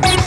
Bye.